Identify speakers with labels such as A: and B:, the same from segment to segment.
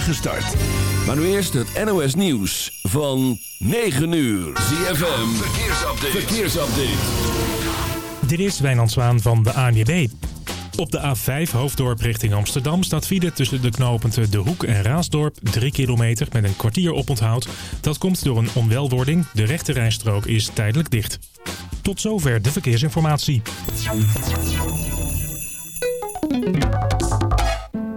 A: spoedige start. Maar nu eerst het NOS Nieuws van 9 uur. ZFM, verkeersupdate. verkeersupdate.
B: Dit is Wijnand Zwaan van de ANWB. Op de A5 Hoofddorp richting Amsterdam staat file tussen de knooppunten De Hoek en Raasdorp 3 kilometer met een kwartier oponthoud. Dat komt door een onwelwording. De rechte rijstrook is tijdelijk dicht. Tot zover de verkeersinformatie.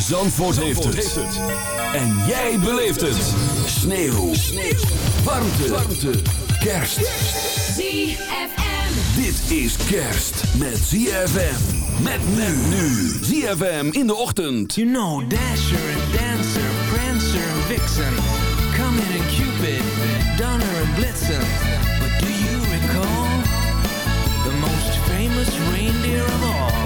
A: Zandvoort, heeft, het. En jij beleeft het. Sneeuw. Sneeuw. Warmte. Warmte. Kerst.
C: ZFM.
A: Dit is kerst met ZFM. Met men nu. ZFM in de ochtend.
D: You know Dasher and Dancer, Prancer and Vixen, Comet and Cupid, Donner and Blitzen. But do you recall the most famous reindeer of all?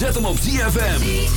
E: Zet hem op ZFM.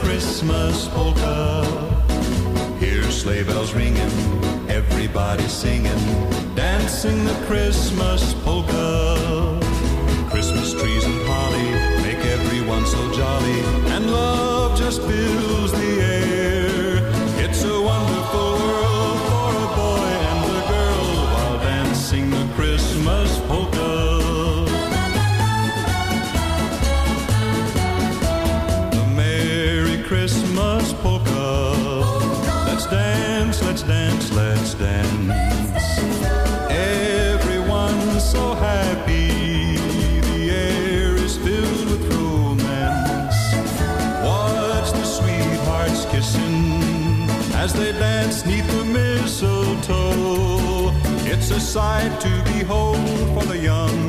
F: Christmas polka. Hear sleigh bells ringing, everybody singing, dancing the Christmas polka. Christmas trees and holly make everyone so jolly, and love just fills the air.
E: sight to behold for the young.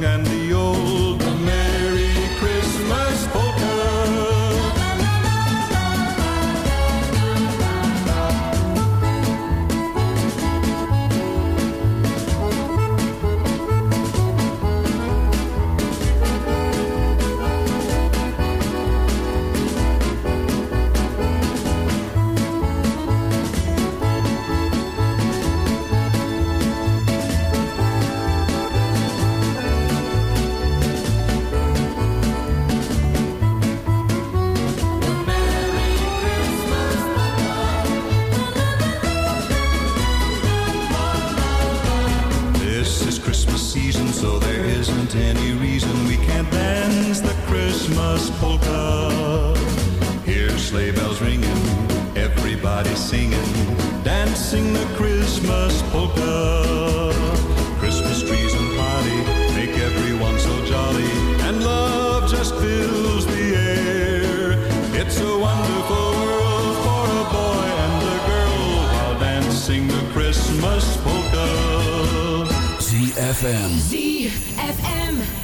E: there isn't any reason we can't dance the Christmas polka. Sleigh bells ringing, everybody singing, dancing the Christmas polka. Christmas trees and party make everyone so jolly, and love just fills the air. It's a wonderful world for a boy and a girl while dancing the Christmas polka.
A: ZFM.
G: F.M.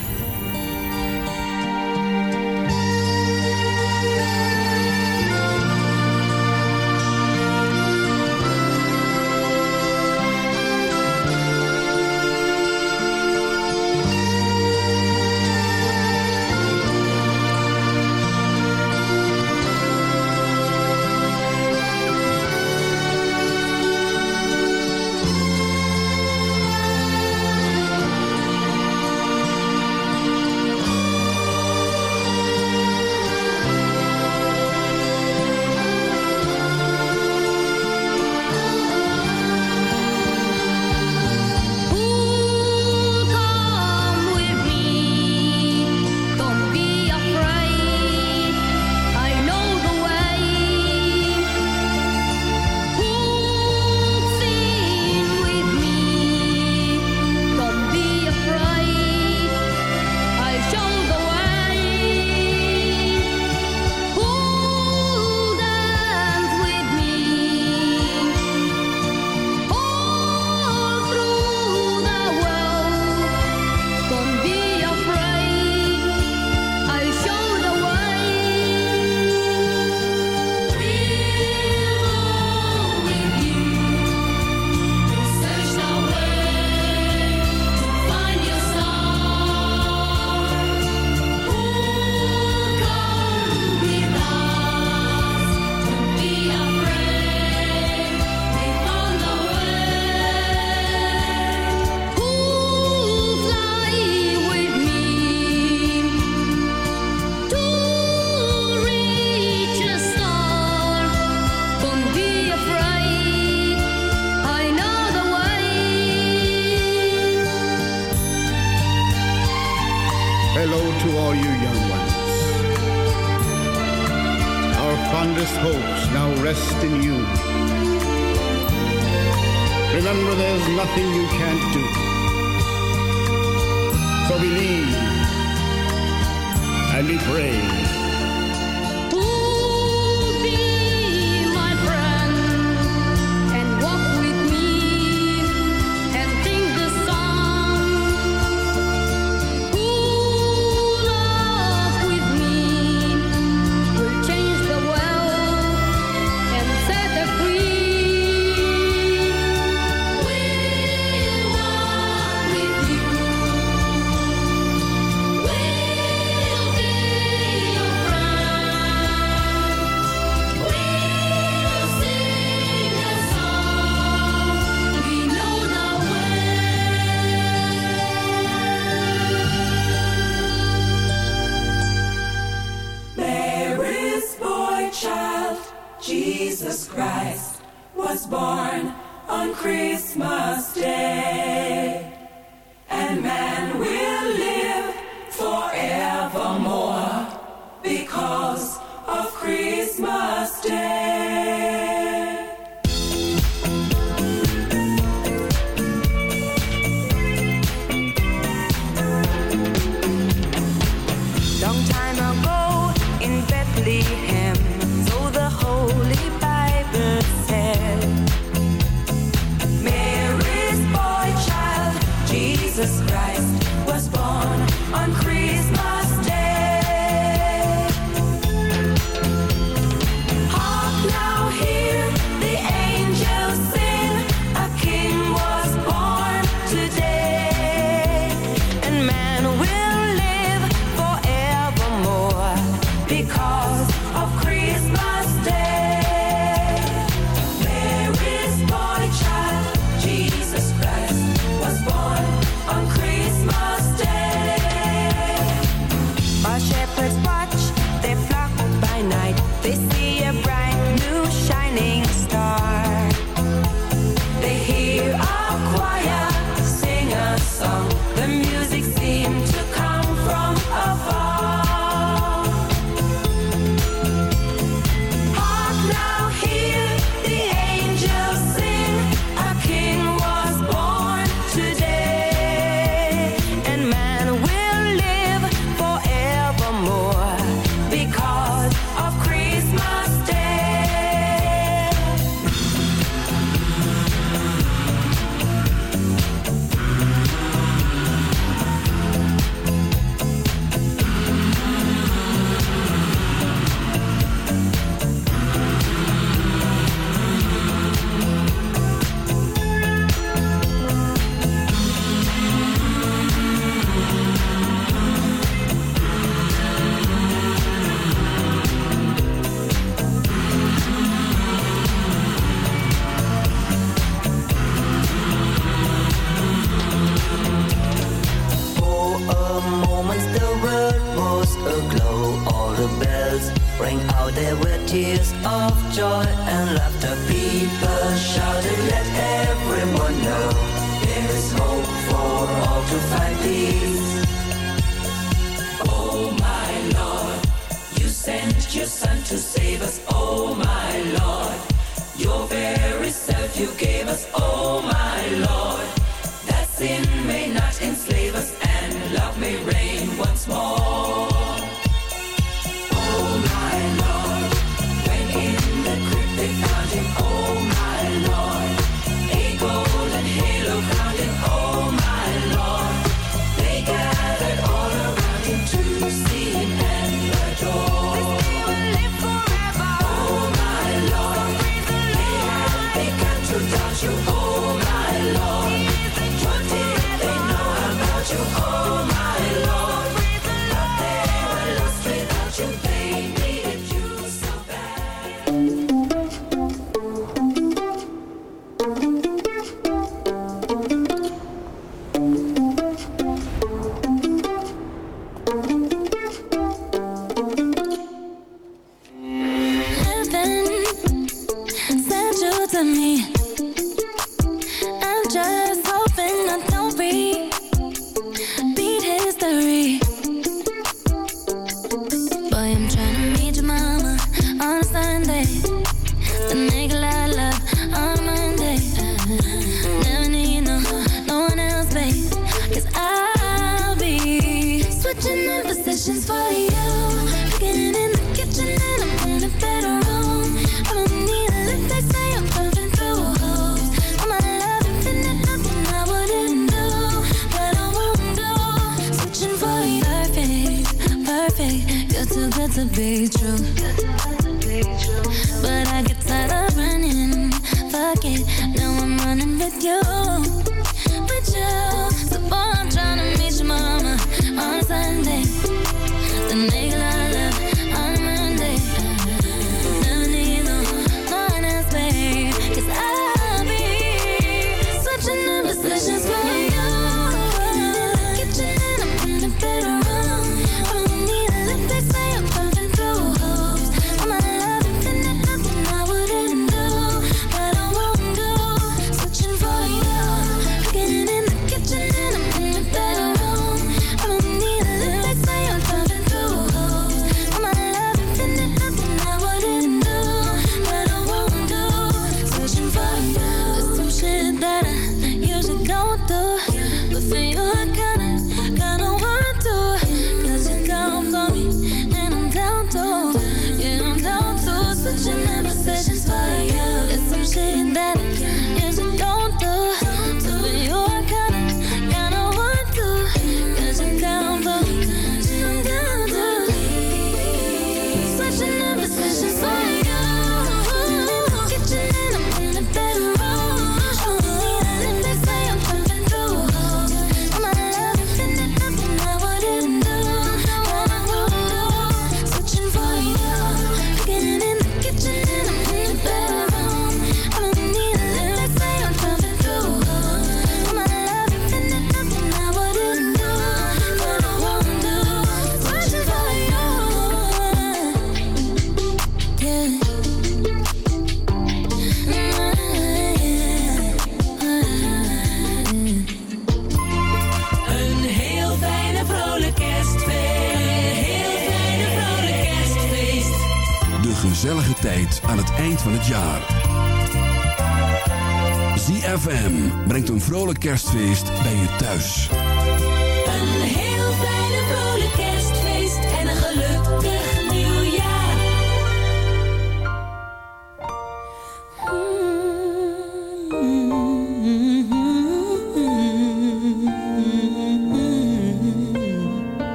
G: Be.
H: age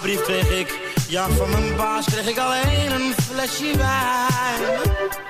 H: brief kreeg ik. Ja, van mijn baas kreeg ik alleen een flesje wijn.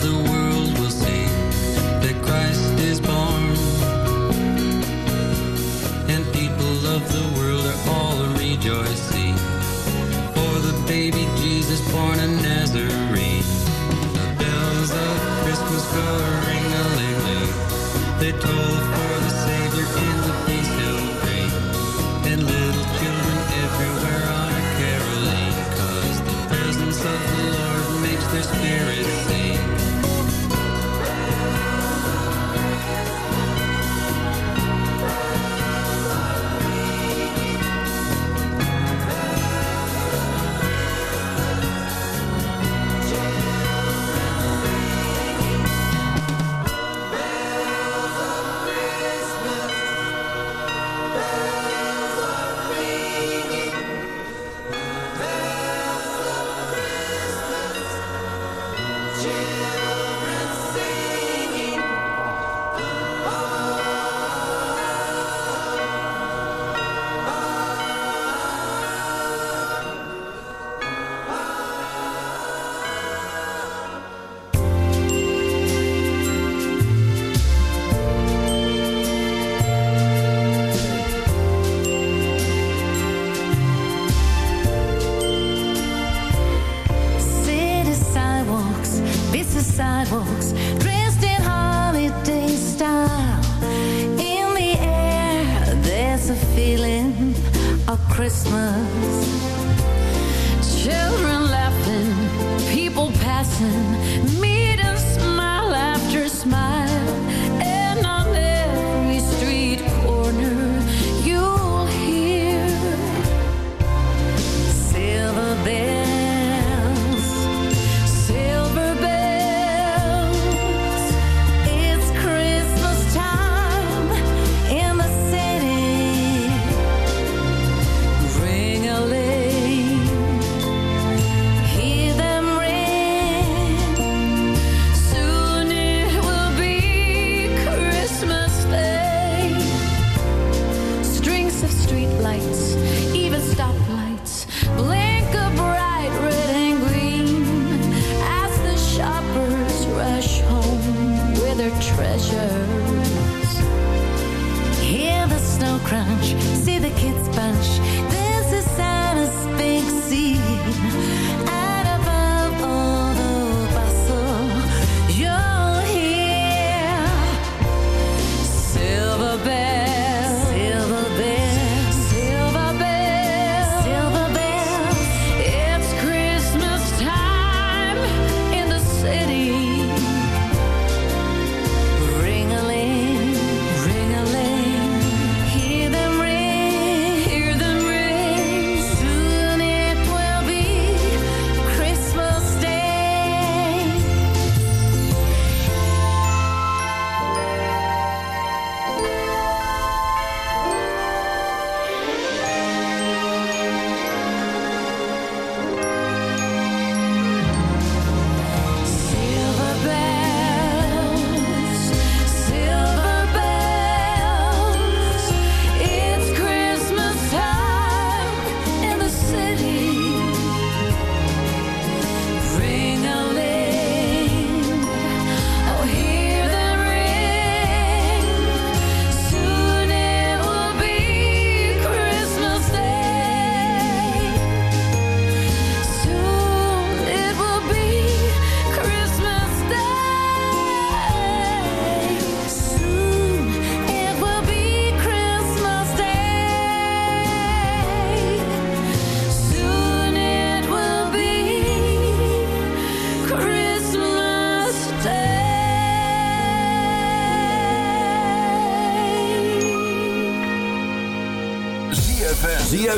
D: the world.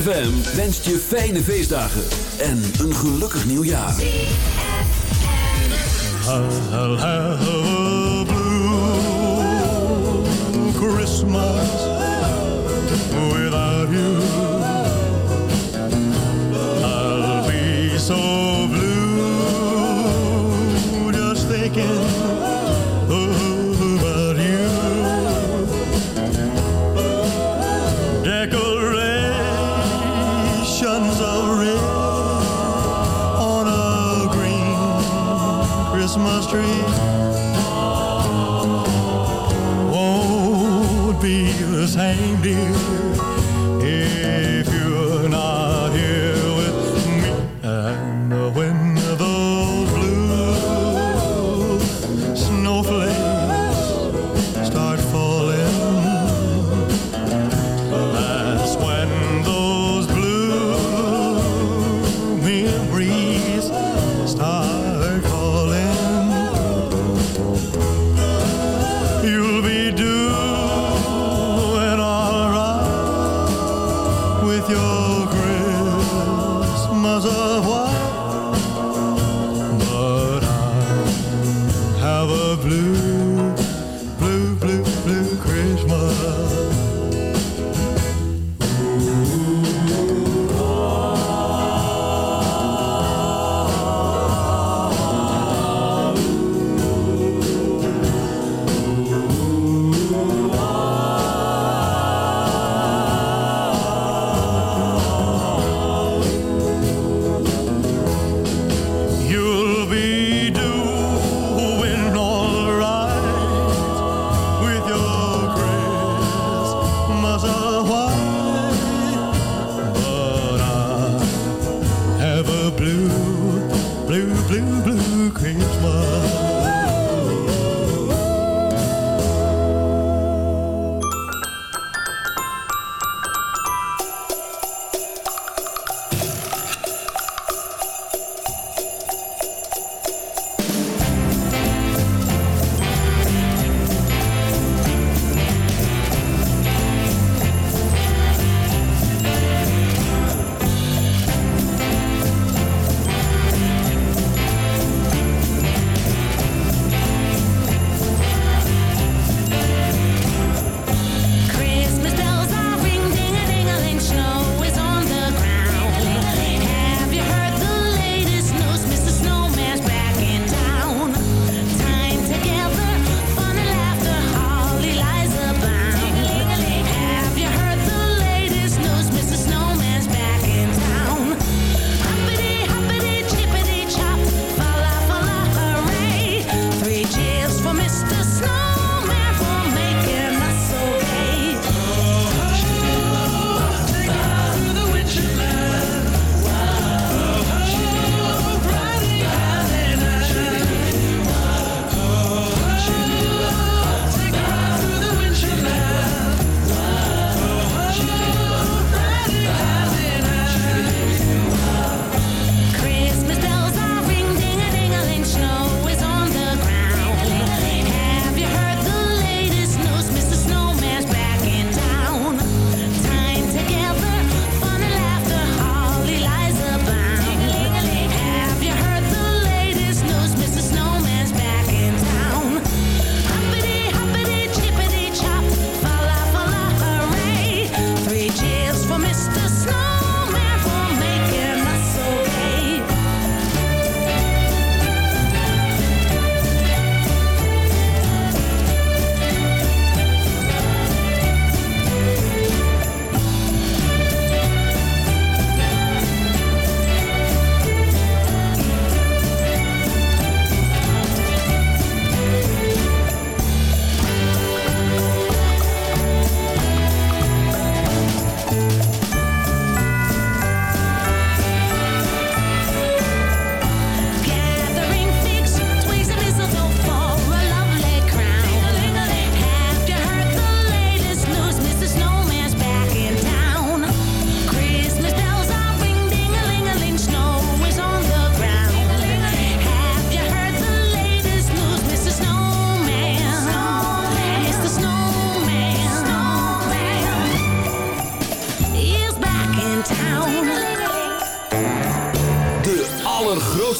A: ZFM wenst je fijne feestdagen en een gelukkig nieuwjaar.
I: Christmas without you. I'll be so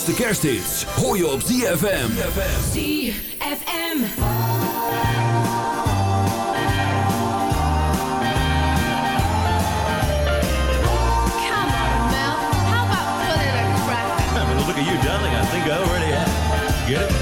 A: grootste kersthits hoor je op ZFM.
E: ZFM.
J: Look at you, darling. I think I already have. Get it?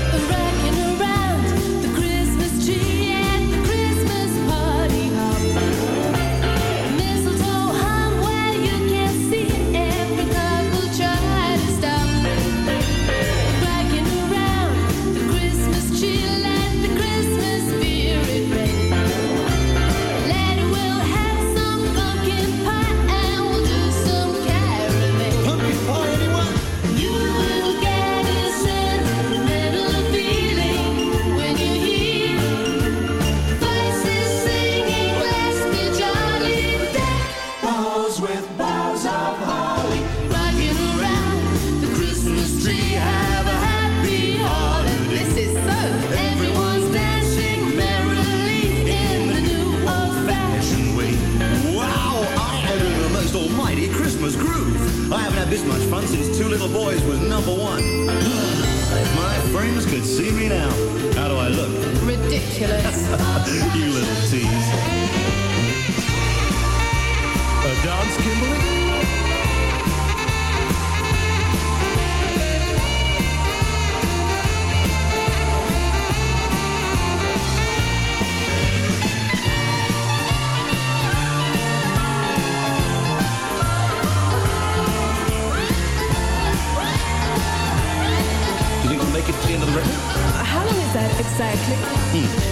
G: the
J: end of the record.
K: How long is that exactly?
G: Hmm.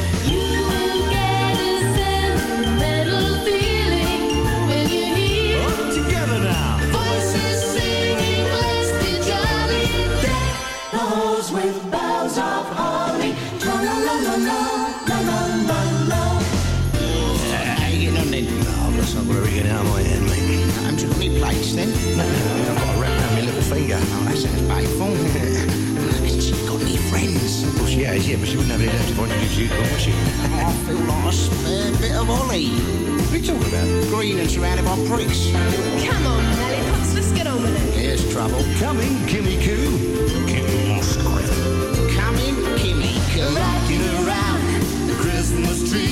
G: With boughs
J: No, my mate.
L: I'm.
J: No, I've got to wrap around my little finger.
L: Oh, that sounds painful.
J: Well, yeah, yeah, but she wouldn't have any left if I introduced you to her, would she?
L: I feel like a spare bit of Ollie.
J: What are you talking about?
L: Green and surrounded by pricks.
K: Come on, lollipops, let's get on with it.
L: Here's trouble.
J: Coming, Kimmy Coo. Kimmy Moscow.
L: Coming, Kimmy Coo.
J: Rocking around the Christmas tree.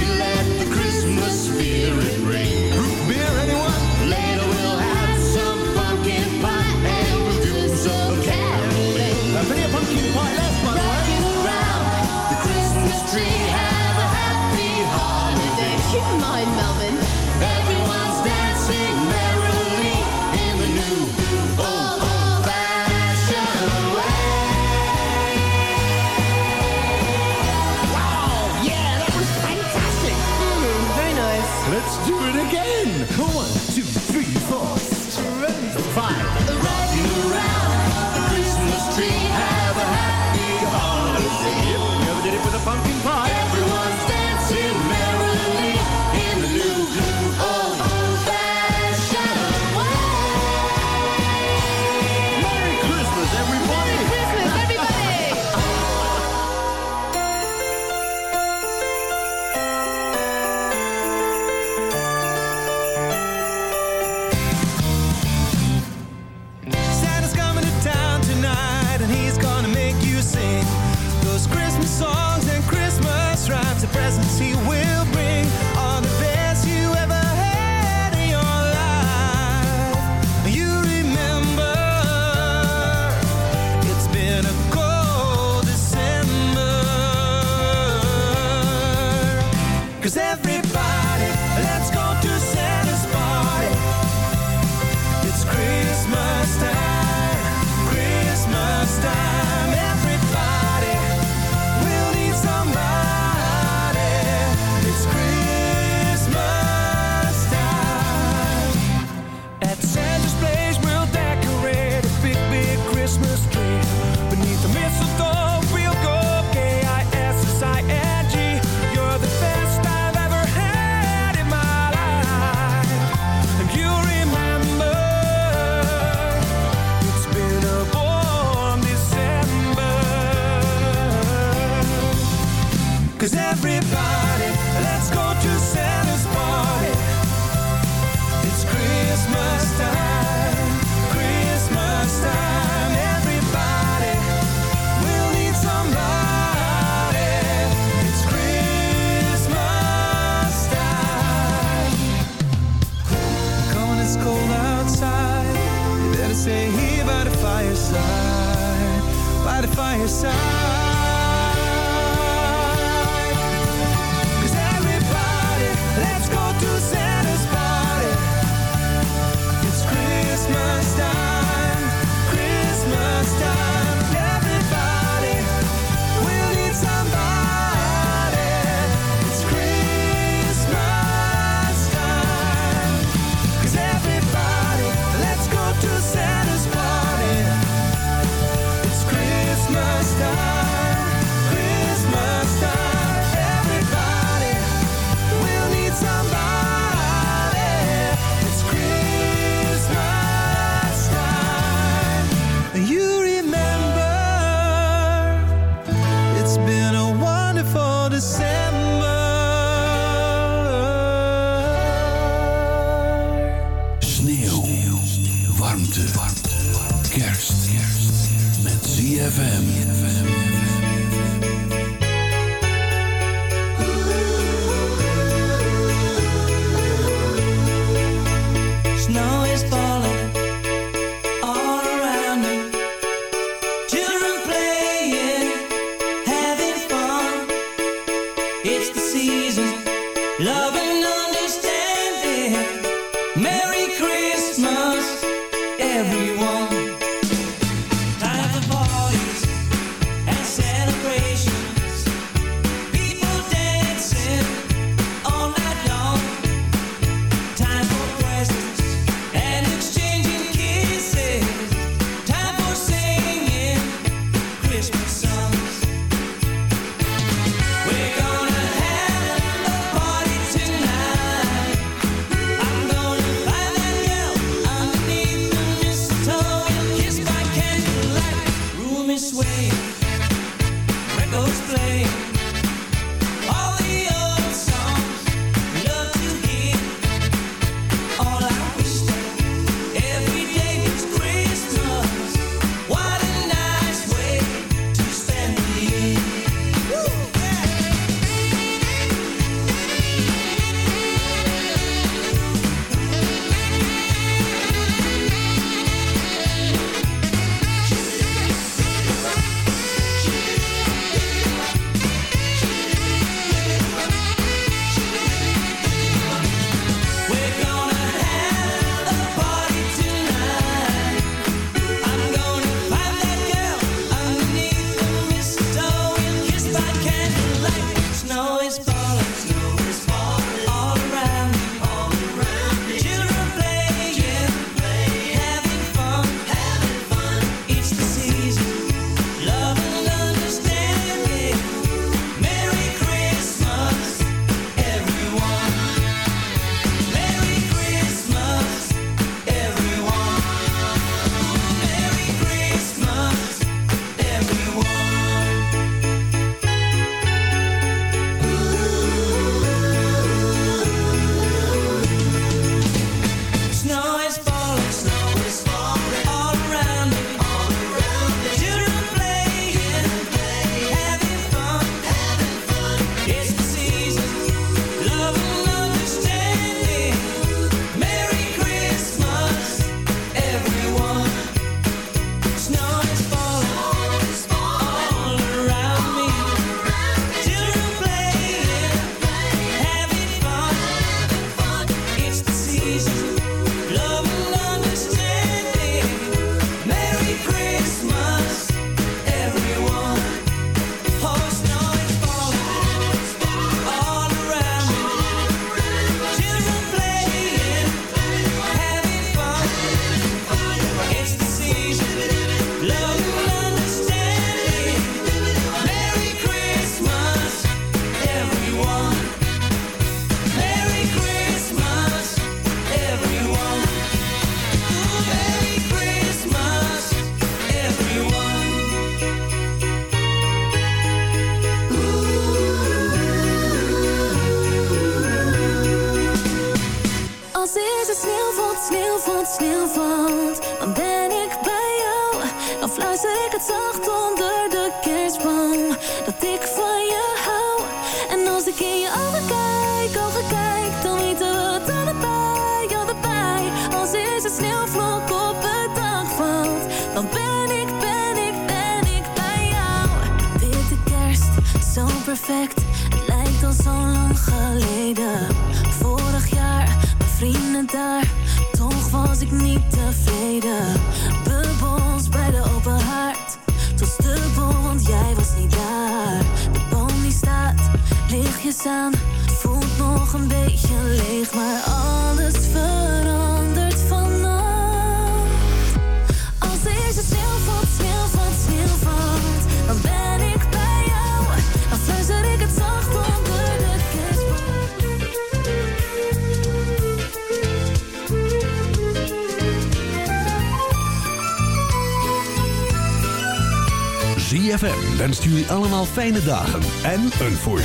M: Allemaal fijne dagen en een voorspoedig